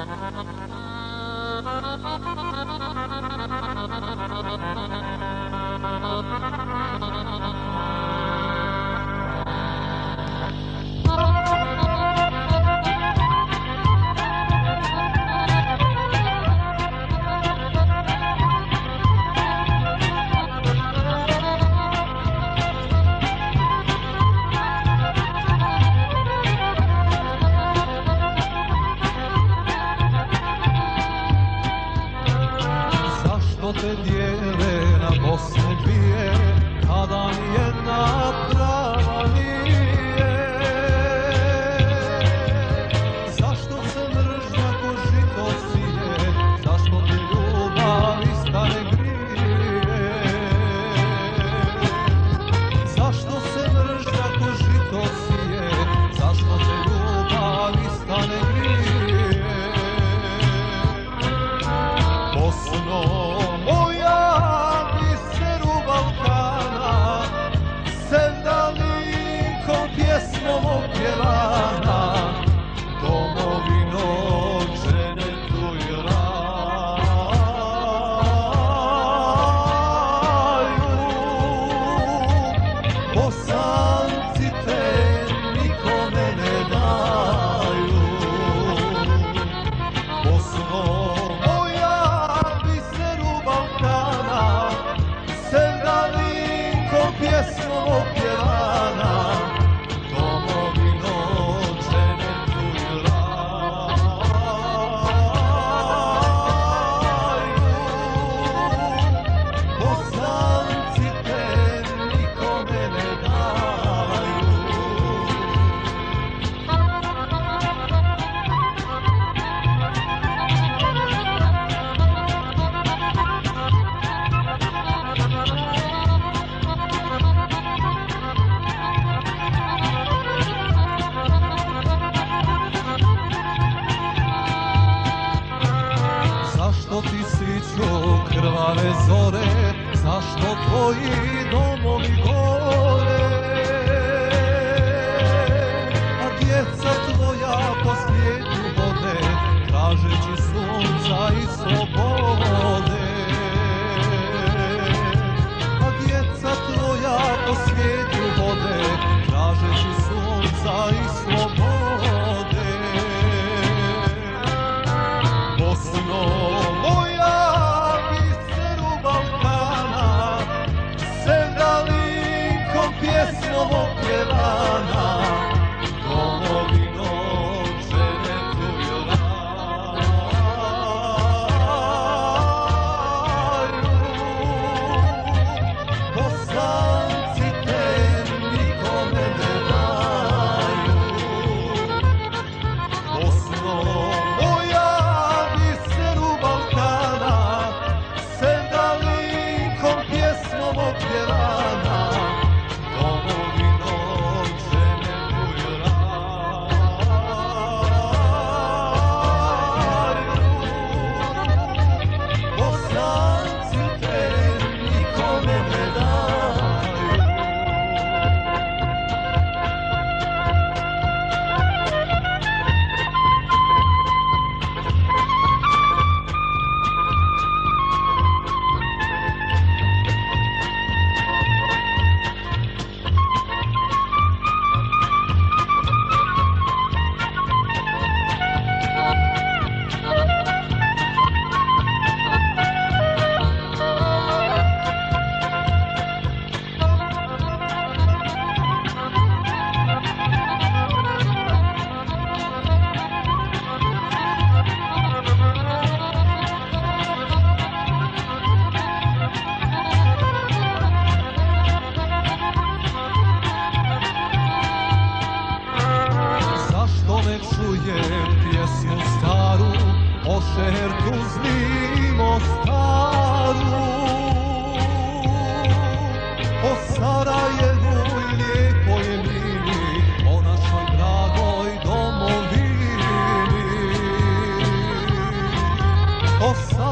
Uh-huh. te dieran a vos el bien, a Daniel soul. Zašto ti siću krvave zore, zašto tvoji domovi gore? A djeca tu čerku zvimo staru. O Sarajevu i lijepoj mini O našoj dragoj domovini. O Sarajevu